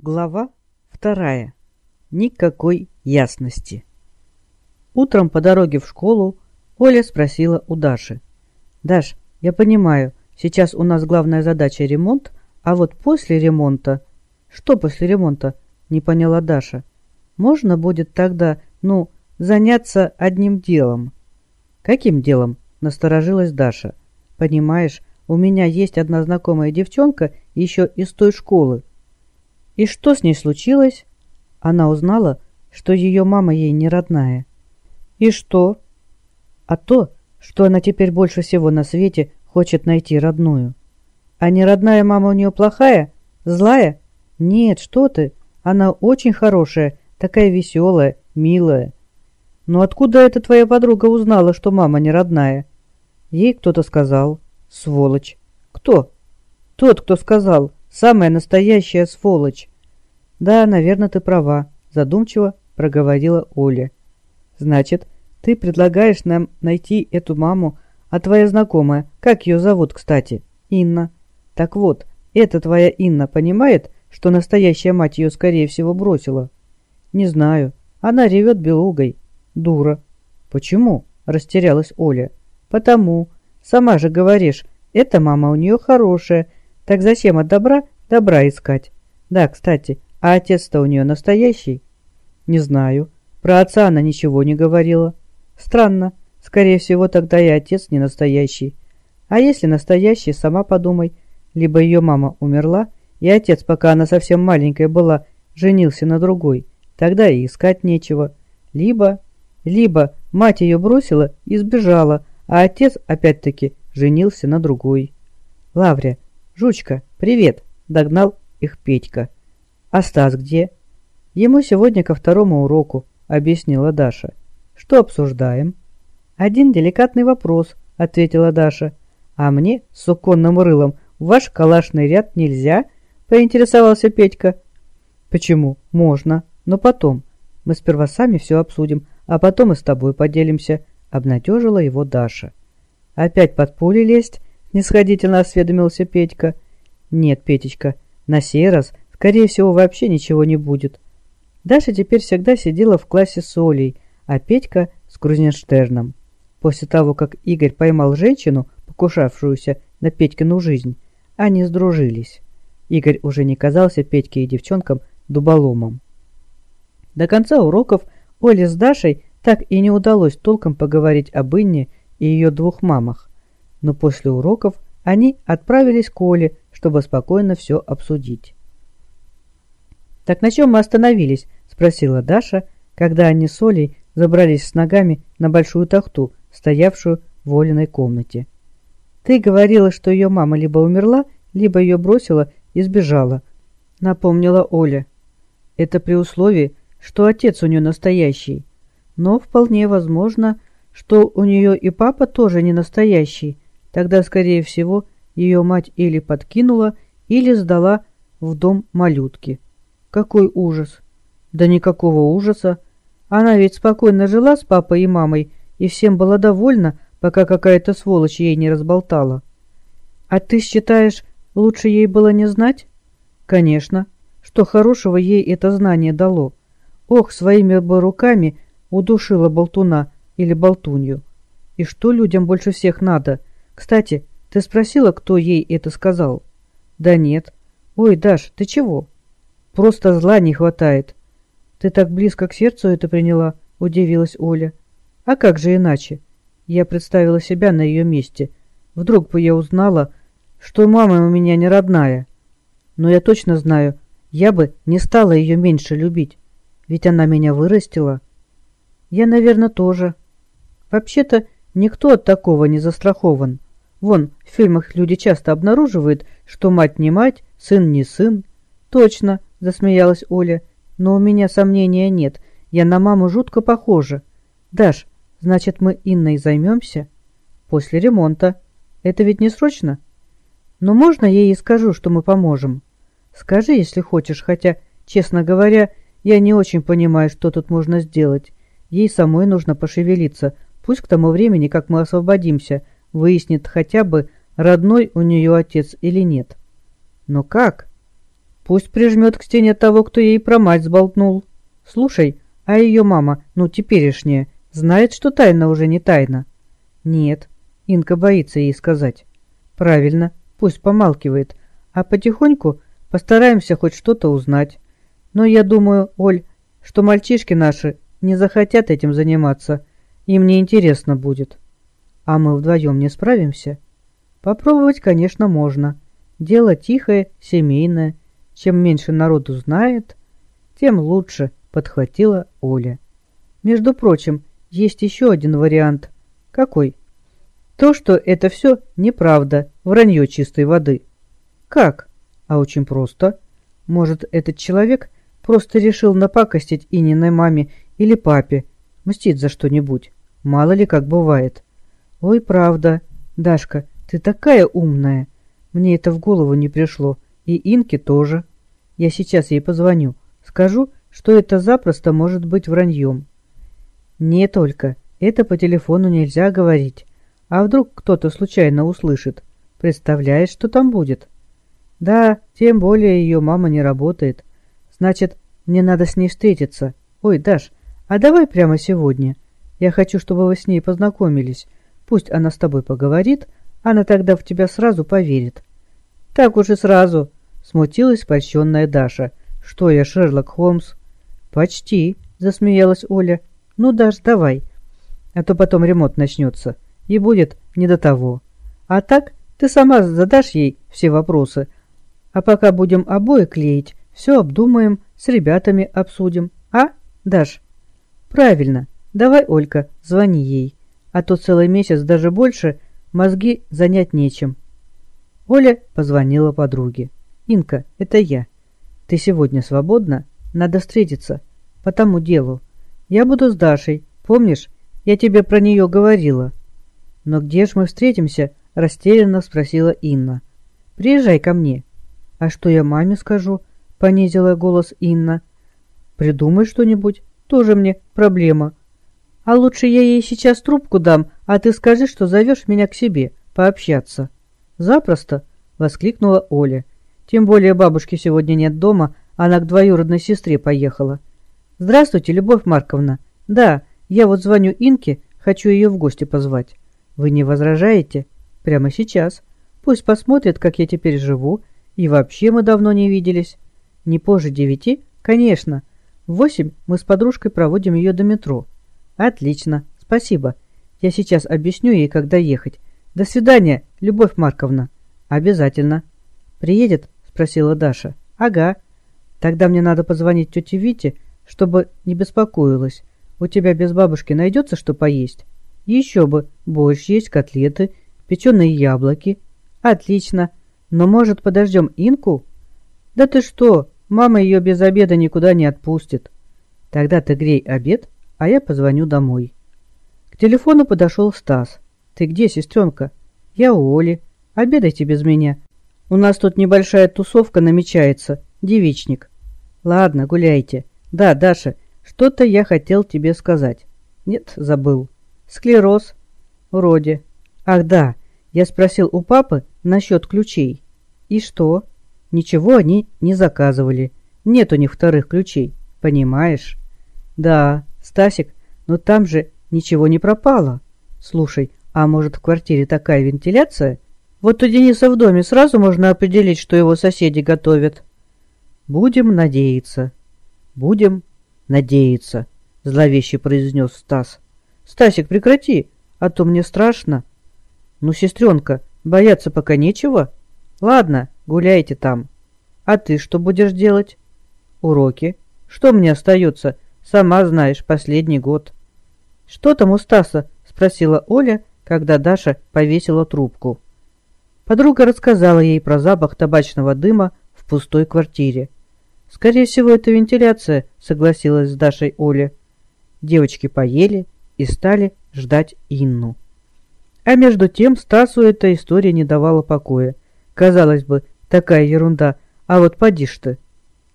Глава вторая. Никакой ясности. Утром по дороге в школу Оля спросила у Даши. «Даш, я понимаю, сейчас у нас главная задача ремонт, а вот после ремонта...» «Что после ремонта?» — не поняла Даша. «Можно будет тогда, ну, заняться одним делом». «Каким делом?» — насторожилась Даша. «Понимаешь, у меня есть одна знакомая девчонка еще из той школы, и что с ней случилось? Она узнала, что ее мама ей не родная. И что? А то, что она теперь больше всего на свете хочет найти родную. А не родная мама у нее плохая? Злая? Нет, что ты. Она очень хорошая, такая веселая, милая. Но откуда эта твоя подруга узнала, что мама не родная? Ей кто-то сказал. Сволочь. Кто? Тот, кто сказал. Самая настоящая сволочь. Да, наверное, ты права, задумчиво проговорила Оля. Значит, ты предлагаешь нам найти эту маму, а твоя знакомая, как ее зовут, кстати? Инна. Так вот, эта твоя Инна понимает, что настоящая мать ее, скорее всего, бросила? Не знаю. Она ревет белугой. Дура. Почему? Растерялась Оля. Потому. Сама же говоришь, эта мама у нее хорошая, так зачем от добра добра искать? Да, кстати, а отец-то у нее настоящий? Не знаю. Про отца она ничего не говорила. Странно. Скорее всего, тогда и отец не настоящий. А если настоящий, сама подумай. Либо ее мама умерла, и отец, пока она совсем маленькая была, женился на другой. Тогда и искать нечего. Либо... Либо мать ее бросила и сбежала, а отец, опять-таки, женился на другой. «Лаврия, жучка, привет!» — догнал их Петька. «А Стас где?» «Ему сегодня ко второму уроку», — объяснила Даша. «Что обсуждаем?» «Один деликатный вопрос», — ответила Даша. «А мне с суконным рылом в ваш калашный ряд нельзя?» — поинтересовался Петька. «Почему? Можно. Но потом. Мы сперва сами все обсудим, а потом и с тобой поделимся», — обнадежила его Даша. «Опять под пули лезть?» — нисходительно осведомился Петька. «Нет, Петечка, на сей раз, скорее всего, вообще ничего не будет». Даша теперь всегда сидела в классе с Олей, а Петька с Крузенштерном. После того, как Игорь поймал женщину, покушавшуюся на Петькину жизнь, они сдружились. Игорь уже не казался Петьке и девчонкам дуболомом. До конца уроков Оле с Дашей так и не удалось толком поговорить об Инне и ее двух мамах. Но после уроков они отправились к Оле, чтобы спокойно все обсудить. «Так на чем мы остановились?» – спросила Даша, когда они с Олей забрались с ногами на большую тахту, стоявшую в Олиной комнате. «Ты говорила, что ее мама либо умерла, либо ее бросила и сбежала», — напомнила Оля. «Это при условии, что отец у нее настоящий. Но вполне возможно, что у нее и папа тоже не настоящий. Тогда, скорее всего, ее мать или подкинула, или сдала в дом малютки. Какой ужас! Да никакого ужаса. Она ведь спокойно жила с папой и мамой, и всем была довольна, пока какая-то сволочь ей не разболтала. А ты считаешь, лучше ей было не знать? Конечно. Что хорошего ей это знание дало? Ох, своими бы руками удушила болтуна или болтунью. И что людям больше всех надо? Кстати, ты спросила, кто ей это сказал? Да нет. Ой, Даш, ты чего? Просто зла не хватает. Ты так близко к сердцу это приняла, удивилась Оля. А как же иначе? Я представила себя на ее месте. Вдруг бы я узнала, что мама у меня не родная. Но я точно знаю, я бы не стала ее меньше любить. Ведь она меня вырастила. Я, наверное, тоже. Вообще-то никто от такого не застрахован. Вон, в фильмах люди часто обнаруживают, что мать не мать, сын не сын. Точно, засмеялась Оля, но у меня сомнения нет. Я на маму жутко похожа. Даш, значит, мы Инной займемся? После ремонта. Это ведь не срочно? Но можно я ей скажу, что мы поможем? Скажи, если хочешь, хотя, честно говоря, я не очень понимаю, что тут можно сделать. Ей самой нужно пошевелиться. Пусть к тому времени, как мы освободимся, выяснит хотя бы, родной у нее отец или нет. Но как? Пусть прижмет к стене того, кто ей про мать сболтнул. Слушай, а ее мама, ну теперешняя, знает, что тайна уже не тайна? Нет, Инка боится ей сказать. Правильно, пусть помалкивает, а потихоньку постараемся хоть что-то узнать. Но я думаю, Оль, что мальчишки наши не захотят этим заниматься. Им не интересно будет. А мы вдвоем не справимся? Попробовать, конечно, можно. Дело тихое, семейное. Чем меньше народу знает, тем лучше, подхватила Оля. Между прочим, есть еще один вариант. Какой? То, что это все неправда, вранье чистой воды. Как? А очень просто. Может, этот человек просто решил напакостить Ининой маме или папе, мстить за что-нибудь. Мало ли как бывает. Ой, правда. Дашка, ты такая умная. Мне это в голову не пришло. И Инке тоже. Я сейчас ей позвоню. Скажу, что это запросто может быть враньем. Не только. Это по телефону нельзя говорить. А вдруг кто-то случайно услышит? Представляешь, что там будет? Да, тем более ее мама не работает. Значит, мне надо с ней встретиться. Ой, Даш, а давай прямо сегодня. Я хочу, чтобы вы с ней познакомились. Пусть она с тобой поговорит, она тогда в тебя сразу поверит. Так уж и сразу, смутилась польщенная Даша. Что я, Шерлок Холмс? Почти, засмеялась Оля. Ну, Даш, давай. А то потом ремонт начнется и будет не до того. А так ты сама задашь ей все вопросы, а пока будем обои клеить, все обдумаем, с ребятами обсудим. А, Даш? Правильно. Давай, Олька, звони ей. А то целый месяц, даже больше, мозги занять нечем. Оля позвонила подруге. «Инка, это я. Ты сегодня свободна? Надо встретиться. По тому делу. Я буду с Дашей. Помнишь, я тебе про нее говорила?» «Но где ж мы встретимся?» – растерянно спросила Инна. «Приезжай ко мне». «А что я маме скажу?» – понизила голос Инна. «Придумай что-нибудь. Тоже мне проблема. А лучше я ей сейчас трубку дам, а ты скажи, что зовешь меня к себе, пообщаться». «Запросто!» – воскликнула Оля. «Тем более бабушки сегодня нет дома, она к двоюродной сестре поехала». «Здравствуйте, Любовь Марковна. Да, я вот звоню Инке, хочу ее в гости позвать». Вы не возражаете? Прямо сейчас. Пусть посмотрят, как я теперь живу. И вообще мы давно не виделись. Не позже девяти? Конечно. В восемь мы с подружкой проводим ее до метро. Отлично. Спасибо. Я сейчас объясню ей, когда ехать. До свидания, Любовь Марковна. Обязательно. Приедет? Спросила Даша. Ага. Тогда мне надо позвонить тете Вите, чтобы не беспокоилась. У тебя без бабушки найдется что поесть? Еще бы, борщ есть, котлеты, печеные яблоки. Отлично. Но, может, подождем Инку? Да ты что, мама ее без обеда никуда не отпустит. Тогда ты грей обед, а я позвоню домой. К телефону подошел Стас. Ты где, сестренка? Я у Оли. Обедайте без меня. У нас тут небольшая тусовка намечается. Девичник. Ладно, гуляйте. Да, Даша, что-то я хотел тебе сказать. Нет, забыл. Склероз. Вроде. Ах да, я спросил у папы насчет ключей. И что? Ничего они не заказывали. Нет у них вторых ключей. Понимаешь? Да, Стасик, но там же ничего не пропало. Слушай, а может в квартире такая вентиляция? Вот у Дениса в доме сразу можно определить, что его соседи готовят. Будем надеяться. Будем надеяться, зловеще произнес Стас. «Стасик, прекрати, а то мне страшно». «Ну, сестренка, бояться пока нечего. Ладно, гуляйте там. А ты что будешь делать?» «Уроки. Что мне остается? Сама знаешь, последний год». «Что там у Стаса?» – спросила Оля, когда Даша повесила трубку. Подруга рассказала ей про запах табачного дыма в пустой квартире. «Скорее всего, это вентиляция», — согласилась с Дашей Оля. Девочки поели, и стали ждать Инну. А между тем Стасу эта история не давала покоя. Казалось бы, такая ерунда, а вот поди ж ты.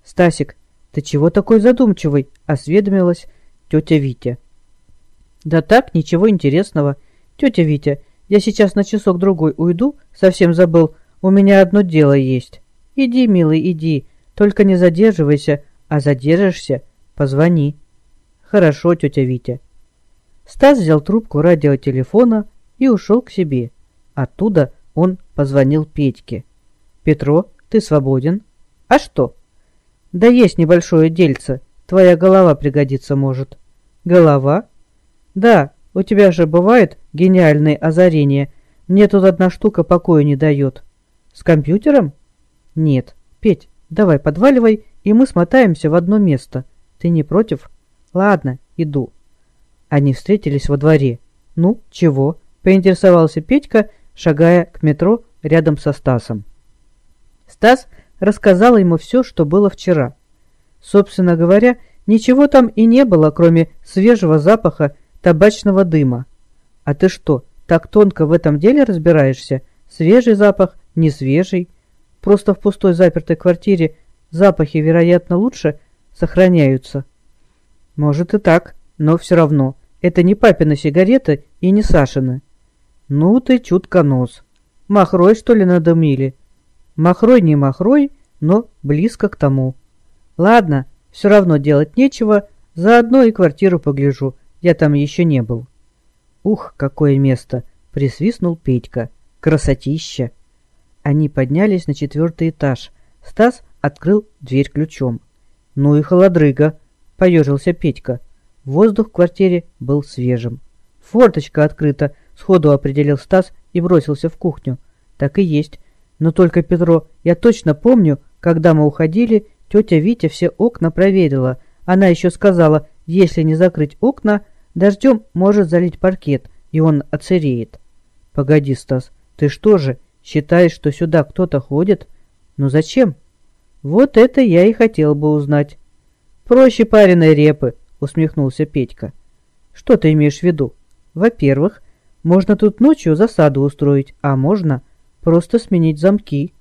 «Стасик, ты чего такой задумчивый?» — осведомилась тетя Витя. «Да так, ничего интересного. Тетя Витя, я сейчас на часок-другой уйду, совсем забыл, у меня одно дело есть. Иди, милый, иди, только не задерживайся, а задержишься, позвони. Хорошо, тетя Витя. Стас взял трубку радиотелефона и ушел к себе. Оттуда он позвонил Петьке. «Петро, ты свободен?» «А что?» «Да есть небольшое дельце. Твоя голова пригодится может». «Голова?» «Да, у тебя же бывает гениальные озарения. Мне тут одна штука покоя не дает». «С компьютером?» «Нет. Петь, давай подваливай, и мы смотаемся в одно место. Ты не против?» «Ладно, иду». Они встретились во дворе. «Ну, чего?» – поинтересовался Петька, шагая к метро рядом со Стасом. Стас рассказал ему все, что было вчера. Собственно говоря, ничего там и не было, кроме свежего запаха табачного дыма. А ты что, так тонко в этом деле разбираешься? Свежий запах, не свежий? Просто в пустой запертой квартире запахи, вероятно, лучше сохраняются. Может и так, но все равно. Это не папины сигареты и не Сашины. Ну ты чутко нос. Махрой, что ли, надымили? Махрой не махрой, но близко к тому. Ладно, все равно делать нечего, заодно и квартиру погляжу, я там еще не был. Ух, какое место! Присвистнул Петька. Красотища! Они поднялись на четвертый этаж. Стас открыл дверь ключом. «Ну и холодрыга!» — поежился Петька. Воздух в квартире был свежим. «Форточка открыта!» — сходу определил Стас и бросился в кухню. «Так и есть. Но только, Петро, я точно помню, когда мы уходили, тетя Витя все окна проверила. Она еще сказала, если не закрыть окна, дождем может залить паркет, и он оцереет». «Погоди, Стас, ты что же, Считаешь, что сюда кто-то ходит? Ну зачем? Вот это я и хотел бы узнать. Проще пареной репы, усмехнулся Петька. Что ты имеешь в виду? Во-первых, можно тут ночью засаду устроить, а можно просто сменить замки.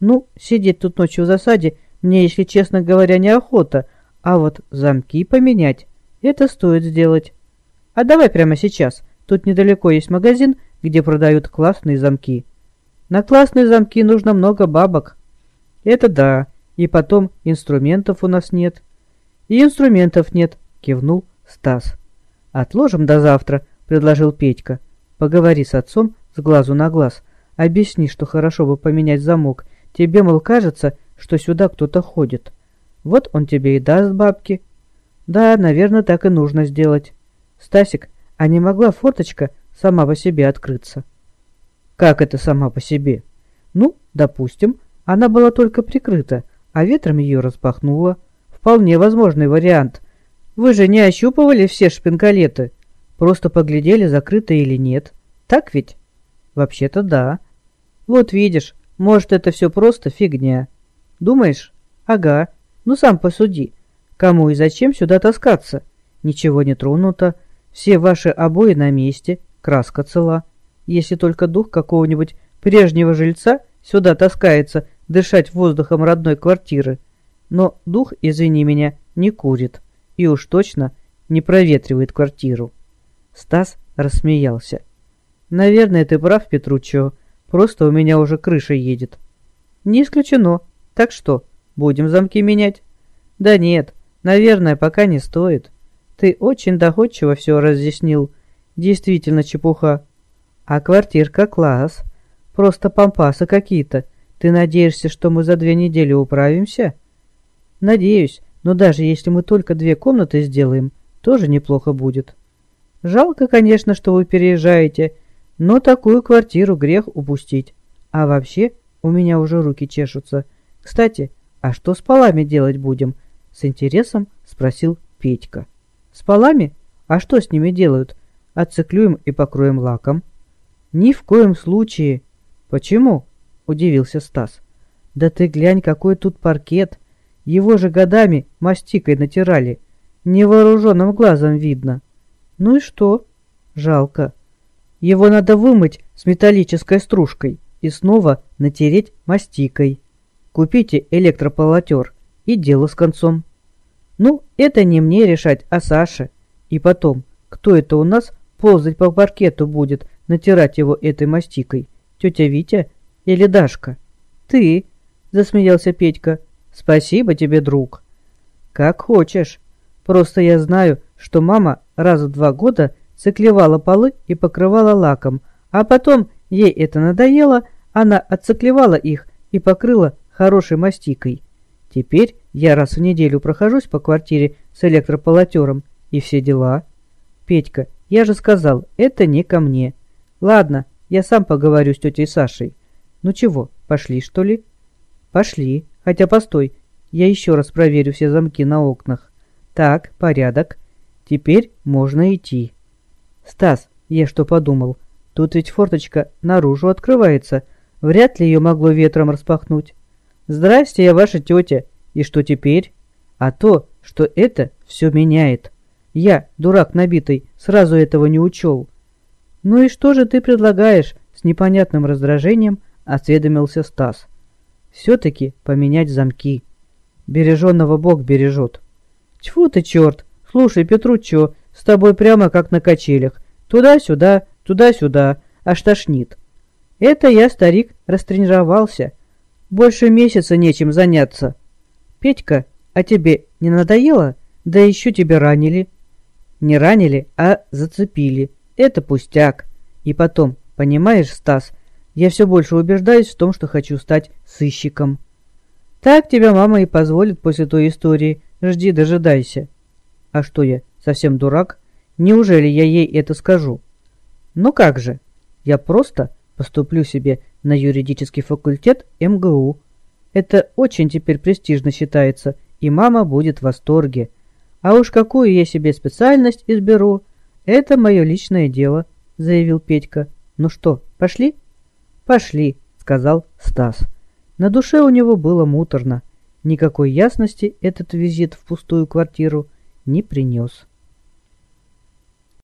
Ну, сидеть тут ночью в засаде мне, если честно говоря, неохота, а вот замки поменять — это стоит сделать. А давай прямо сейчас. Тут недалеко есть магазин, где продают классные замки. На классные замки нужно много бабок. Это да. И потом инструментов у нас нет. И инструментов нет, кивнул Стас. Отложим до завтра, предложил Петька. Поговори с отцом с глазу на глаз. Объясни, что хорошо бы поменять замок. Тебе, мол, кажется, что сюда кто-то ходит. Вот он тебе и даст бабки. Да, наверное, так и нужно сделать. Стасик, а не могла форточка сама по себе открыться? Как это сама по себе? Ну, допустим, она была только прикрыта, а ветром ее распахнуло. Вполне возможный вариант. Вы же не ощупывали все шпингалеты? Просто поглядели, закрыто или нет. Так ведь? Вообще-то да. Вот видишь, может это все просто фигня. Думаешь? Ага. Ну сам посуди. Кому и зачем сюда таскаться? Ничего не тронуто. Все ваши обои на месте. Краска цела если только дух какого-нибудь прежнего жильца сюда таскается дышать воздухом родной квартиры. Но дух, извини меня, не курит и уж точно не проветривает квартиру. Стас рассмеялся. «Наверное, ты прав, Петручо, просто у меня уже крыша едет». «Не исключено. Так что, будем замки менять?» «Да нет, наверное, пока не стоит. Ты очень доходчиво все разъяснил. Действительно чепуха. А квартирка класс. Просто пампасы какие-то. Ты надеешься, что мы за две недели управимся? Надеюсь, но даже если мы только две комнаты сделаем, тоже неплохо будет. Жалко, конечно, что вы переезжаете, но такую квартиру грех упустить. А вообще, у меня уже руки чешутся. Кстати, а что с полами делать будем? С интересом спросил Петька. С полами? А что с ними делают? Отциклюем и покроем лаком. «Ни в коем случае!» «Почему?» – удивился Стас. «Да ты глянь, какой тут паркет! Его же годами мастикой натирали. Невооруженным глазом видно. Ну и что? Жалко. Его надо вымыть с металлической стружкой и снова натереть мастикой. Купите электрополотер и дело с концом. Ну, это не мне решать, а Саше. И потом, кто это у нас ползать по паркету будет, натирать его этой мастикой? Тетя Витя или Дашка? Ты, засмеялся Петька. Спасибо тебе, друг. Как хочешь. Просто я знаю, что мама раз в два года циклевала полы и покрывала лаком, а потом ей это надоело, она отциклевала их и покрыла хорошей мастикой. Теперь я раз в неделю прохожусь по квартире с электрополотером и все дела. Петька, я же сказал, это не ко мне. Ладно, я сам поговорю с тетей Сашей. Ну чего, пошли что ли? Пошли. Хотя постой, я еще раз проверю все замки на окнах. Так, порядок. Теперь можно идти. Стас, я что подумал? Тут ведь форточка наружу открывается. Вряд ли ее могло ветром распахнуть. Здрасте, я ваша тетя. И что теперь? А то, что это все меняет. Я, дурак набитый, сразу этого не учел. Ну и что же ты предлагаешь? С непонятным раздражением осведомился Стас. Все-таки поменять замки. Береженного Бог бережет. Тьфу ты, черт! Слушай, Петручо, с тобой прямо как на качелях. Туда-сюда, туда-сюда, аж тошнит. Это я, старик, растренировался. Больше месяца нечем заняться. Петька, а тебе не надоело? Да еще тебя ранили. Не ранили, а зацепили. Это пустяк. И потом, понимаешь, Стас, я все больше убеждаюсь в том, что хочу стать сыщиком. Так тебя мама и позволит после той истории. Жди, дожидайся. А что я, совсем дурак? Неужели я ей это скажу? Ну как же? Я просто поступлю себе на юридический факультет МГУ. Это очень теперь престижно считается, и мама будет в восторге. А уж какую я себе специальность изберу, это мое личное дело, заявил Петька. Ну что, пошли? «Пошли», — сказал Стас. На душе у него было муторно. Никакой ясности этот визит в пустую квартиру не принес.